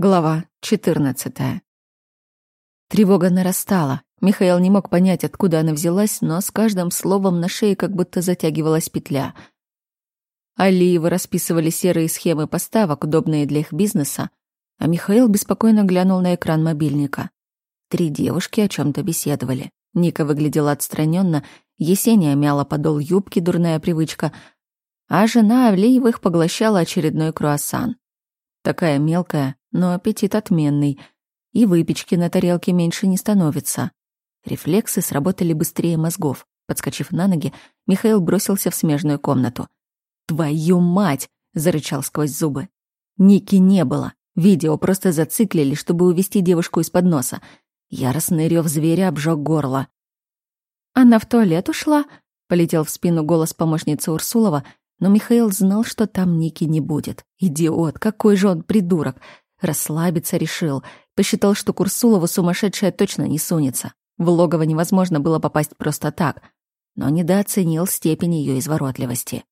Глава 14. Тревога нарастала. Михаил не мог понять, откуда она взялась, но с каждым словом на шее как будто затягивалась петля. Алиевы расписывали серые схемы поставок, удобные для их бизнеса, а Михаил беспокойно глянул на экран мобильника. Три девушки о чем то беседовали. Ника выглядела отстраненно, Есения мяла подол юбки, дурная привычка, а жена Алиевых поглощала очередной круассан. Такая мелкая, но аппетит отменный. И выпечки на тарелке меньше не становится. Рефлексы сработали быстрее мозгов. Подскочив на ноги, Михаил бросился в смежную комнату. «Твою мать!» — зарычал сквозь зубы. Ники не было. Видео просто зациклили, чтобы увести девушку из-под носа. Яростный рев зверя обжег горло. «Она в туалет ушла?» — полетел в спину голос помощницы Урсулова, но Михаил знал, что там Ники не будет. Идиот, какой же он придурок. Расслабиться решил. Посчитал, что Курсулова сумасшедшая точно не сунется. В логово невозможно было попасть просто так. Но недооценил степень ее изворотливости.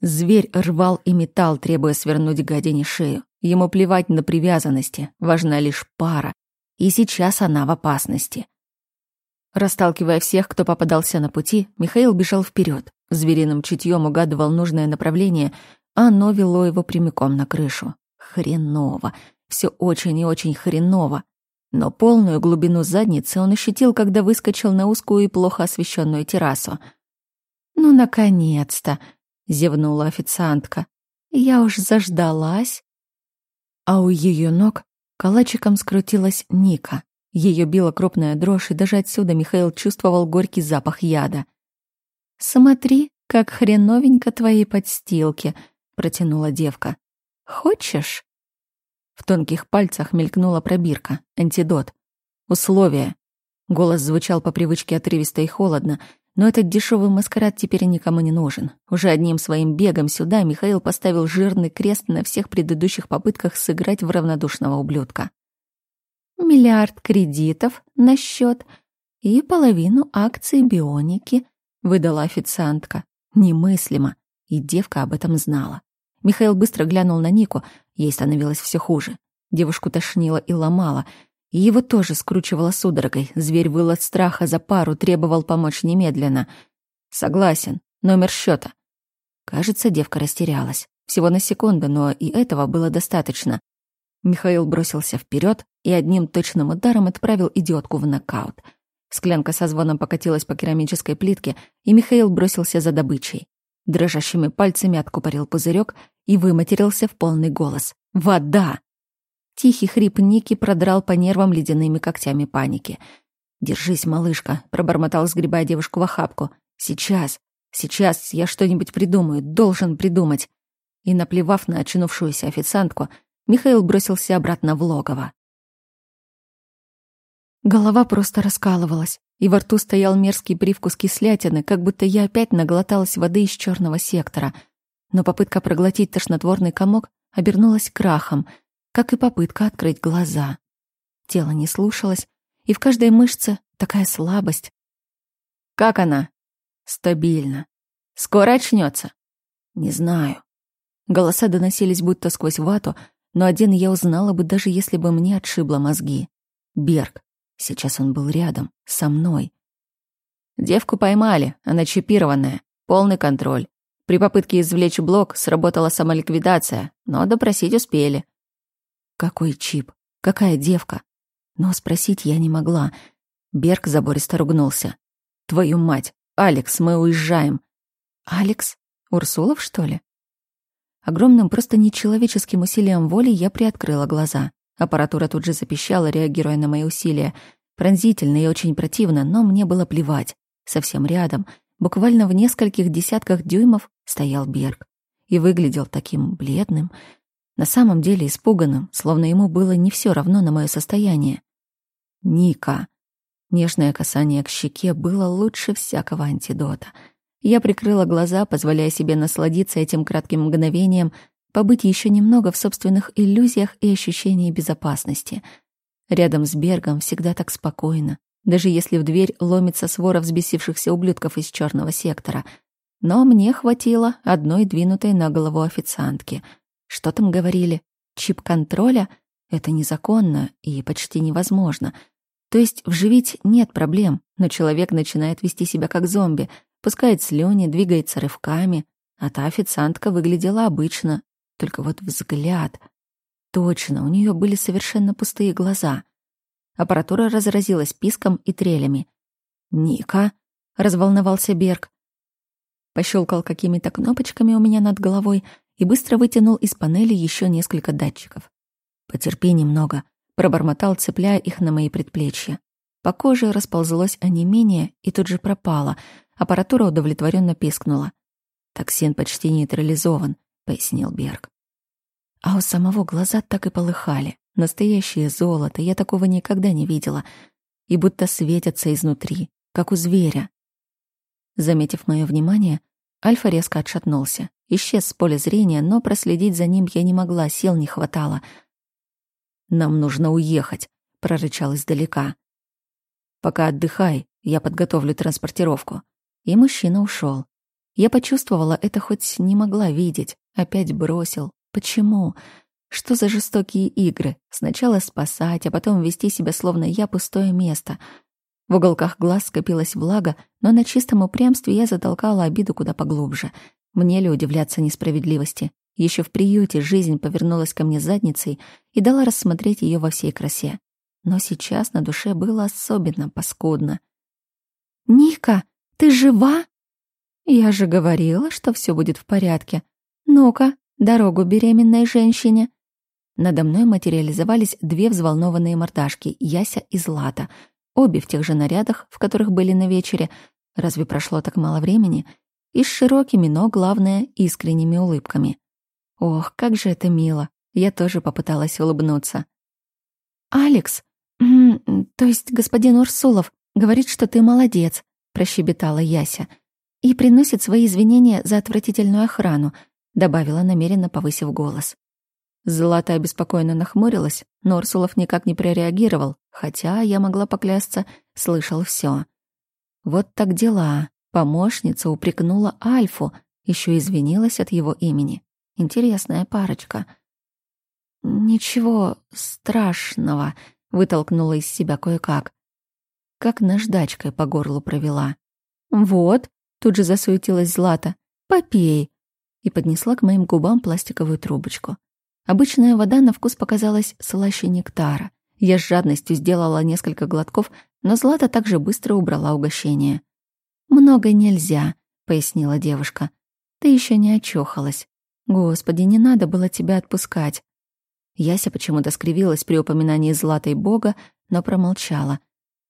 Зверь рвал и металл, требуя свернуть гадине шею. Ему плевать на привязанности, важна лишь пара. И сейчас она в опасности. Расталкивая всех, кто попадался на пути, Михаил бежал вперед. Звериным чутьем угадывал нужное направление, а оно вело его прямиком на крышу. Хреново. Все очень и очень хреново. Но полную глубину задницы он ощутил, когда выскочил на узкую и плохо освещенную террасу. «Ну, наконец-то!» — зевнула официантка. «Я уж заждалась». А у ее ног калачиком скрутилась Ника. Ее била крупная дрожь, и даже отсюда Михаил чувствовал горький запах яда. «Смотри, как хреновенько твои подстилки», — протянула девка. «Хочешь?» В тонких пальцах мелькнула пробирка, антидот. «Условия». Голос звучал по привычке отрывисто и холодно, но этот дешевый маскарад теперь никому не нужен. Уже одним своим бегом сюда Михаил поставил жирный крест на всех предыдущих попытках сыграть в равнодушного ублюдка миллиард кредитов на счет и половину акций бионики, выдала официантка. Немыслимо. И девка об этом знала. Михаил быстро глянул на Нику, ей становилось все хуже. Девушку тошнило и ломало, и его тоже скручивало судорогой. Зверь выл от страха за пару, требовал помочь немедленно. Согласен. Номер счета. Кажется, девка растерялась. Всего на секунду, но и этого было достаточно. Михаил бросился вперед и одним точным ударом отправил идиотку в нокаут. Склянка со звоном покатилась по керамической плитке, и Михаил бросился за добычей. Дрожащими пальцами откупорил пузырек и выматерился в полный голос. «Вода!» Тихий хрип Ники продрал по нервам ледяными когтями паники. «Держись, малышка», — пробормотал, сгребая девушку в охапку. «Сейчас, сейчас я что-нибудь придумаю, должен придумать». И, наплевав на очнувшуюся официантку, Михаил бросился обратно в логово. Голова просто раскалывалась, и во рту стоял мерзкий привкус кислятины, как будто я опять наглоталась воды из черного сектора. Но попытка проглотить тошнотворный комок обернулась крахом, как и попытка открыть глаза. Тело не слушалось, и в каждой мышце такая слабость. «Как она?» «Стабильно. Скоро очнется?» «Не знаю». Голоса доносились будто сквозь вату, но один я узнала бы, даже если бы мне отшибло мозги. Берг. Сейчас он был рядом, со мной. Девку поймали, она чипированная, полный контроль. При попытке извлечь блок сработала самоликвидация, но допросить успели. Какой чип? Какая девка? Но спросить я не могла. Берг забористо ругнулся. Твою мать! Алекс, мы уезжаем. Алекс? Урсулов, что ли? Огромным, просто нечеловеческим усилием воли я приоткрыла глаза. Аппаратура тут же запищала, реагируя на мои усилия. Пронзительно и очень противно, но мне было плевать. Совсем рядом, буквально в нескольких десятках дюймов, стоял Берг. И выглядел таким бледным, на самом деле испуганным, словно ему было не все равно на мое состояние. Ника. Нежное касание к щеке было лучше всякого антидота — я прикрыла глаза, позволяя себе насладиться этим кратким мгновением, побыть еще немного в собственных иллюзиях и ощущении безопасности. Рядом с Бергом всегда так спокойно, даже если в дверь ломится свора взбесившихся ублюдков из черного сектора. Но мне хватило одной двинутой на голову официантки. Что там говорили? Чип контроля? Это незаконно и почти невозможно. То есть вживить нет проблем, но человек начинает вести себя как зомби, пускает слюни, двигается рывками, а та официантка выглядела обычно, только вот взгляд. Точно, у нее были совершенно пустые глаза. Аппаратура разразилась писком и трелями. «Ника!» — разволновался Берг. Пощелкал какими-то кнопочками у меня над головой и быстро вытянул из панели еще несколько датчиков. «Потерпи немного», — пробормотал, цепляя их на мои предплечья. По коже расползлось онемение и тут же пропало. Аппаратура удовлетворенно пискнула. «Токсин почти нейтрализован», — пояснил Берг. А у самого глаза так и полыхали. Настоящее золото, я такого никогда не видела. И будто светятся изнутри, как у зверя. Заметив мое внимание, Альфа резко отшатнулся. Исчез с поля зрения, но проследить за ним я не могла, сил не хватало. «Нам нужно уехать», — прорычал издалека. «Пока отдыхай, я подготовлю транспортировку». И мужчина ушел. Я почувствовала это, хоть не могла видеть. Опять бросил. Почему? Что за жестокие игры? Сначала спасать, а потом вести себя, словно я пустое место. В уголках глаз скопилась влага, но на чистом упрямстве я затолкала обиду куда поглубже. Мне ли удивляться несправедливости? Еще в приюте жизнь повернулась ко мне задницей и дала рассмотреть ее во всей красе. Но сейчас на душе было особенно паскудно. «Ника, ты жива?» «Я же говорила, что все будет в порядке. Ну-ка, Дорогу беременной женщине. Надо мной материализовались две взволнованные мордашки, Яся и Злата, обе в тех же нарядах, в которых были на вечере. Разве прошло так мало времени? И с широкими, но, главное, искренними улыбками. Ох, как же это мило. Я тоже попыталась улыбнуться. «Алекс, то есть господин Урсулов, говорит, что ты молодец», — прощебетала Яся, «и приносит свои извинения за отвратительную охрану, добавила намеренно, повысив голос. Злата обеспокоенно нахмурилась, но Урсулов никак не прореагировал, хотя, я могла поклясться, слышал все. Вот так дела. Помощница упрекнула Альфу, еще извинилась от его имени. Интересная парочка. «Ничего страшного», — вытолкнула из себя кое-как. Как наждачкой по горлу провела. «Вот», — тут же засуетилась Злата, — «попей, и поднесла к моим губам пластиковую трубочку. Обычная вода на вкус показалась слаще нектара. Я с жадностью сделала несколько глотков, но Злата также быстро убрала угощение. «Много нельзя», — пояснила девушка. «Ты еще не очухалась. Господи, не надо было тебя отпускать». Яся почему-то скривилась при упоминании Златой Бога, но промолчала.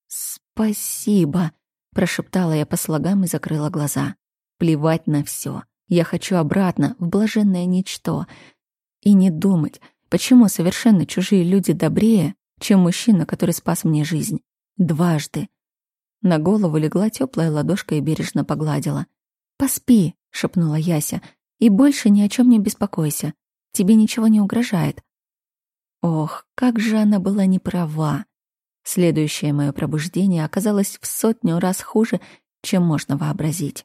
«Спасибо», — прошептала я по слогам и закрыла глаза. «Плевать на все. Я хочу обратно, в блаженное ничто. И не думать, почему совершенно чужие люди добрее, чем мужчина, который спас мне жизнь. Дважды. На голову легла теплая ладошка и бережно погладила. «Поспи», — шепнула Яся, — «и больше ни о чем не беспокойся. Тебе ничего не угрожает». Ох, как же она была неправа. Следующее мое пробуждение оказалось в сотню раз хуже, чем можно вообразить.